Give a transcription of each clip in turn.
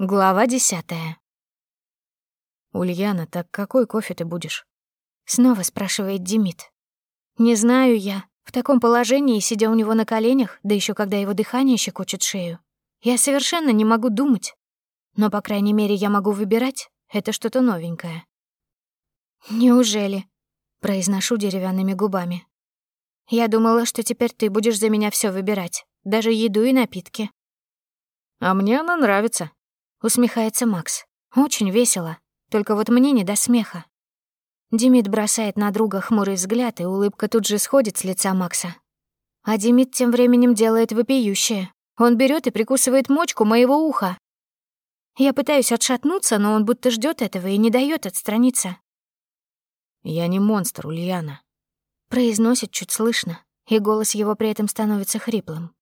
Глава десятая. «Ульяна, так какой кофе ты будешь?» Снова спрашивает Демид. «Не знаю я. В таком положении, сидя у него на коленях, да еще когда его дыхание щекочет шею, я совершенно не могу думать. Но, по крайней мере, я могу выбирать. Это что-то новенькое». «Неужели?» — произношу деревянными губами. «Я думала, что теперь ты будешь за меня все выбирать, даже еду и напитки». «А мне она нравится», Усмехается Макс. Очень весело. Только вот мне не до смеха. Демид бросает на друга хмурый взгляд, и улыбка тут же сходит с лица Макса. А Демид тем временем делает вопиющее. Он берет и прикусывает мочку моего уха. Я пытаюсь отшатнуться, но он будто ждет этого и не дает отстраниться. «Я не монстр, Ульяна», — произносит чуть слышно, и голос его при этом становится хриплым.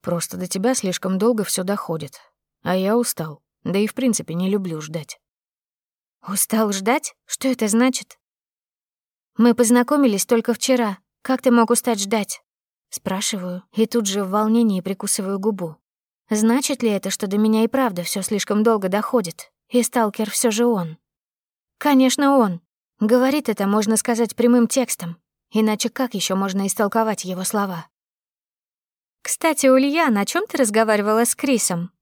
«Просто до тебя слишком долго все доходит. А я устал. Да и в принципе не люблю ждать. Устал ждать? Что это значит? Мы познакомились только вчера. Как ты мог устать ждать? Спрашиваю, и тут же в волнении прикусываю губу. Значит ли это, что до меня и правда все слишком долго доходит, и сталкер все же он? Конечно, он. Говорит это, можно сказать, прямым текстом. Иначе как еще можно истолковать его слова? «Кстати, Ульяна, о чем ты разговаривала с Крисом?»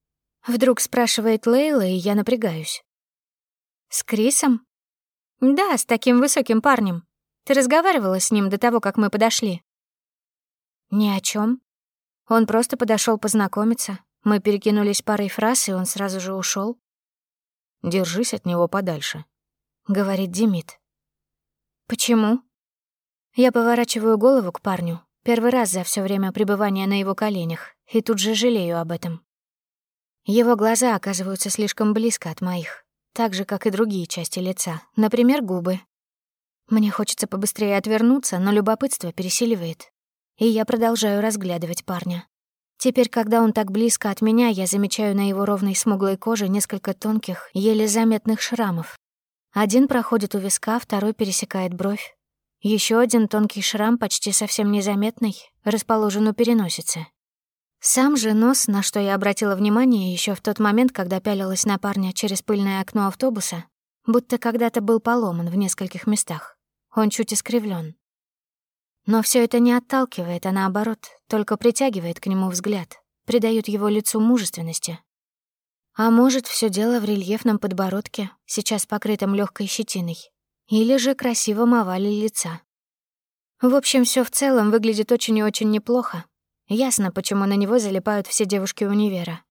Вдруг спрашивает Лейла, и я напрягаюсь. «С Крисом?» «Да, с таким высоким парнем. Ты разговаривала с ним до того, как мы подошли?» «Ни о чем. Он просто подошел познакомиться. Мы перекинулись парой фраз, и он сразу же ушел. «Держись от него подальше», — говорит Демид. «Почему?» Я поворачиваю голову к парню, первый раз за все время пребывания на его коленях, и тут же жалею об этом. Его глаза оказываются слишком близко от моих, так же, как и другие части лица, например, губы. Мне хочется побыстрее отвернуться, но любопытство пересиливает, и я продолжаю разглядывать парня. Теперь, когда он так близко от меня, я замечаю на его ровной смуглой коже несколько тонких, еле заметных шрамов. Один проходит у виска, второй пересекает бровь. Еще один тонкий шрам, почти совсем незаметный, расположен у переносицы. Сам же нос, на что я обратила внимание еще в тот момент, когда пялилась на парня через пыльное окно автобуса, будто когда-то был поломан в нескольких местах. Он чуть искривлен. Но все это не отталкивает, а наоборот, только притягивает к нему взгляд, придает его лицу мужественности. А может, все дело в рельефном подбородке, сейчас покрытом легкой щетиной, или же красивом овале лица. В общем, все в целом выглядит очень и очень неплохо, Ясно, почему на него залипают все девушки универа.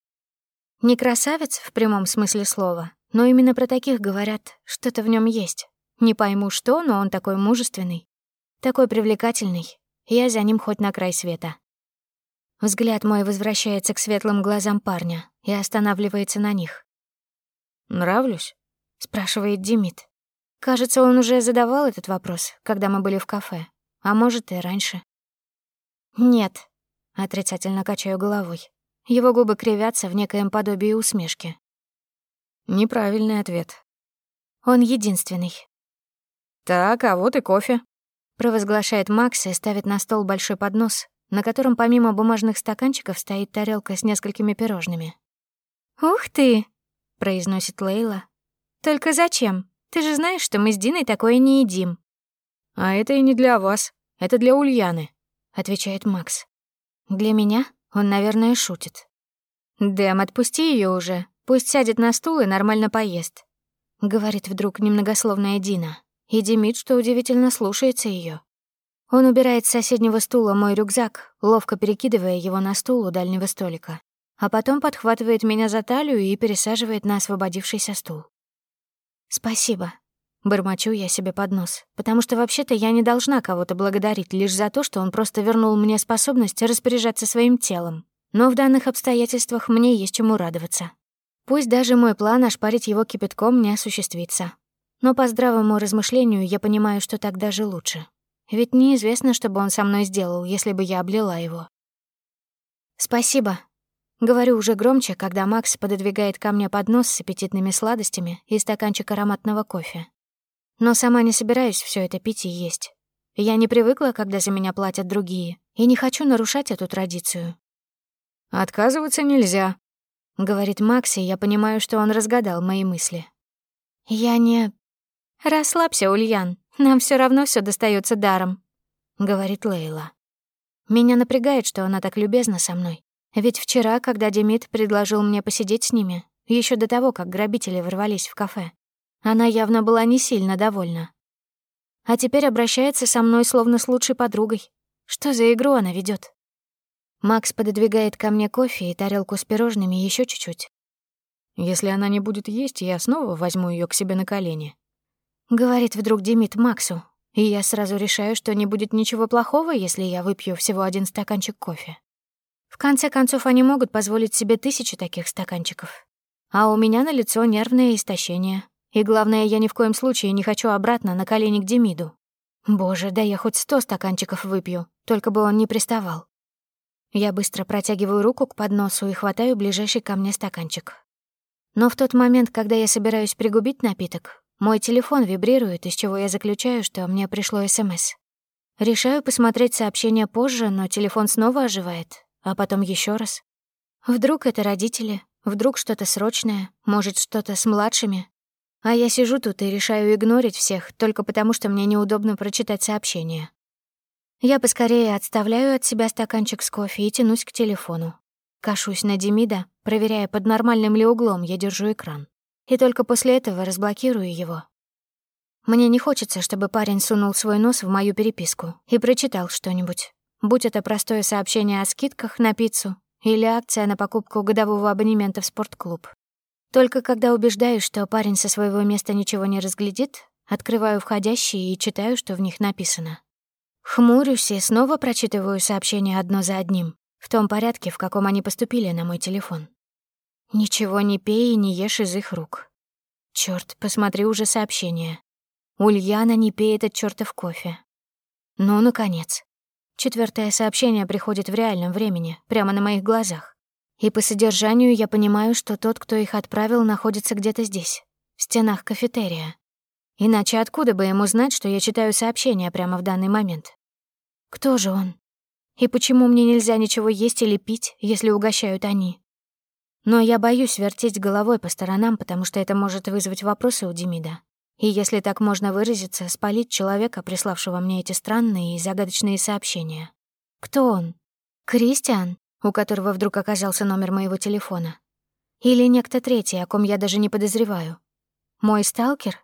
Не красавец в прямом смысле слова, но именно про таких говорят, что-то в нем есть. Не пойму что, но он такой мужественный, такой привлекательный. Я за ним хоть на край света. Взгляд мой возвращается к светлым глазам парня и останавливается на них. «Нравлюсь?» — спрашивает Димит. Кажется, он уже задавал этот вопрос, когда мы были в кафе, а может и раньше. «Нет», Отрицательно качаю головой. Его губы кривятся в некоем подобии усмешки. Неправильный ответ. Он единственный. «Так, а вот и кофе», — провозглашает Макс и ставит на стол большой поднос, на котором помимо бумажных стаканчиков стоит тарелка с несколькими пирожными. «Ух ты!» — произносит Лейла. «Только зачем? Ты же знаешь, что мы с Диной такое не едим». «А это и не для вас. Это для Ульяны», — отвечает Макс. Для меня он, наверное, шутит. «Дэм, отпусти ее уже. Пусть сядет на стул и нормально поест», — говорит вдруг немногословная Дина. И Демид, что удивительно, слушается ее. Он убирает с соседнего стула мой рюкзак, ловко перекидывая его на стул у дальнего столика, а потом подхватывает меня за талию и пересаживает на освободившийся стул. «Спасибо», Бормочу я себе под нос, потому что вообще-то я не должна кого-то благодарить лишь за то, что он просто вернул мне способность распоряжаться своим телом. Но в данных обстоятельствах мне есть чему радоваться. Пусть даже мой план ошпарить его кипятком не осуществится. Но по здравому размышлению я понимаю, что так даже лучше. Ведь неизвестно, что бы он со мной сделал, если бы я облила его. «Спасибо», — говорю уже громче, когда Макс пододвигает ко мне поднос с аппетитными сладостями и стаканчик ароматного кофе. Но сама не собираюсь все это пить и есть. Я не привыкла, когда за меня платят другие, и не хочу нарушать эту традицию. «Отказываться нельзя», — говорит Макс, и я понимаю, что он разгадал мои мысли. Я не... Расслабься, Ульян, нам все равно все достается даром, говорит Лейла. Меня напрягает, что она так любезна со мной. Ведь вчера, когда Демид предложил мне посидеть с ними, еще до того, как грабители ворвались в кафе, она явно была не сильно довольна. А теперь обращается со мной словно с лучшей подругой. Что за игру она ведет? Макс пододвигает ко мне кофе и тарелку с пирожными еще чуть-чуть. Если она не будет есть, я снова возьму ее к себе на колени. Говорит вдруг Демид Максу, и я сразу решаю, что не будет ничего плохого, если я выпью всего один стаканчик кофе. В конце концов, они могут позволить себе тысячи таких стаканчиков. А у меня на лицо нервное истощение. И главное, я ни в коем случае не хочу обратно на колени к Демиду. Боже, да я хоть сто стаканчиков выпью, только бы он не приставал. Я быстро протягиваю руку к подносу и хватаю ближайший ко мне стаканчик. Но в тот момент, когда я собираюсь пригубить напиток, мой телефон вибрирует, из чего я заключаю, что мне пришло СМС. Решаю посмотреть сообщение позже, но телефон снова оживает, а потом еще раз. Вдруг это родители, вдруг что-то срочное, может, что-то с младшими. А я сижу тут и решаю игнорить всех, только потому что мне неудобно прочитать сообщение. Я поскорее отставляю от себя стаканчик с кофе и тянусь к телефону. Кашусь на Демида, проверяя, под нормальным ли углом я держу экран. И только после этого разблокирую его. Мне не хочется, чтобы парень сунул свой нос в мою переписку и прочитал что-нибудь. Будь это простое сообщение о скидках на пиццу или акция на покупку годового абонемента в спортклуб. Только когда убеждаюсь, что парень со своего места ничего не разглядит, открываю входящие и читаю, что в них написано. Хмурюсь и снова прочитываю сообщения одно за одним, в том порядке, в каком они поступили на мой телефон. Ничего не пей и не ешь из их рук. Чёрт, посмотри уже сообщение. Ульяна, не пей этот чёртов кофе. Ну, наконец. Четвёртое сообщение приходит в реальном времени, прямо на моих глазах. И по содержанию я понимаю, что тот, кто их отправил, находится где-то здесь, в стенах кафетерия. Иначе откуда бы ему знать, что я читаю сообщения прямо в данный момент? Кто же он? И почему мне нельзя ничего есть или пить, если угощают они? Но я боюсь вертеть головой по сторонам, потому что это может вызвать вопросы у Демида. И если так можно выразиться, спалить человека, приславшего мне эти странные и загадочные сообщения. Кто он? Кристиан, у которого вдруг оказался номер моего телефона? Или некто третий, о ком я даже не подозреваю? Мой сталкер?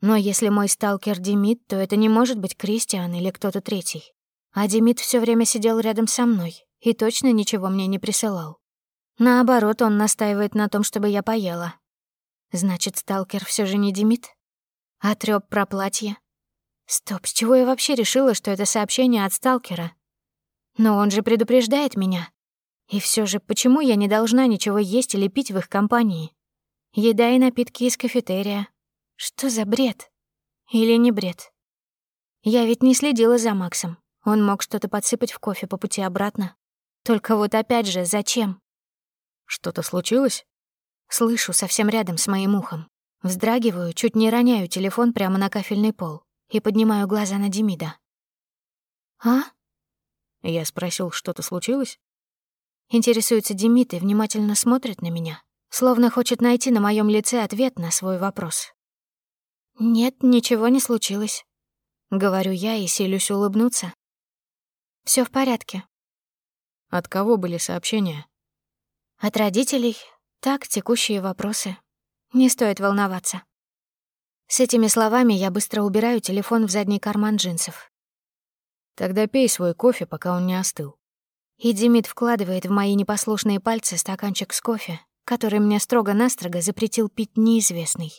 Но если мой сталкер Демид, то это не может быть Кристиан или кто-то третий. А Демид все время сидел рядом со мной и точно ничего мне не присылал. Наоборот, он настаивает на том, чтобы я поела. Значит, сталкер все же не Демид? А трёп про платье? Стоп, с чего я вообще решила, что это сообщение от сталкера? Но он же предупреждает меня. И все же, почему я не должна ничего есть или пить в их компании? Еда и напитки из кафетерия. Что за бред? Или не бред? Я ведь не следила за Максом. Он мог что-то подсыпать в кофе по пути обратно. Только вот опять же, зачем? Что-то случилось? Слышу совсем рядом с моим ухом. Вздрагиваю, чуть не роняю телефон прямо на кафельный пол и поднимаю глаза на Демида. «А?» Я спросил, что-то случилось? Интересуется Демид и внимательно смотрит на меня, словно хочет найти на моем лице ответ на свой вопрос. «Нет, ничего не случилось», — говорю я и силюсь улыбнуться, все в порядке. От кого были сообщения? От родителей. Так, текущие вопросы. Не стоит волноваться. С этими словами я быстро убираю телефон в задний карман джинсов. Тогда пей свой кофе, пока он не остыл. И Демид вкладывает в мои непослушные пальцы стаканчик с кофе, который мне строго-настрого запретил пить неизвестный.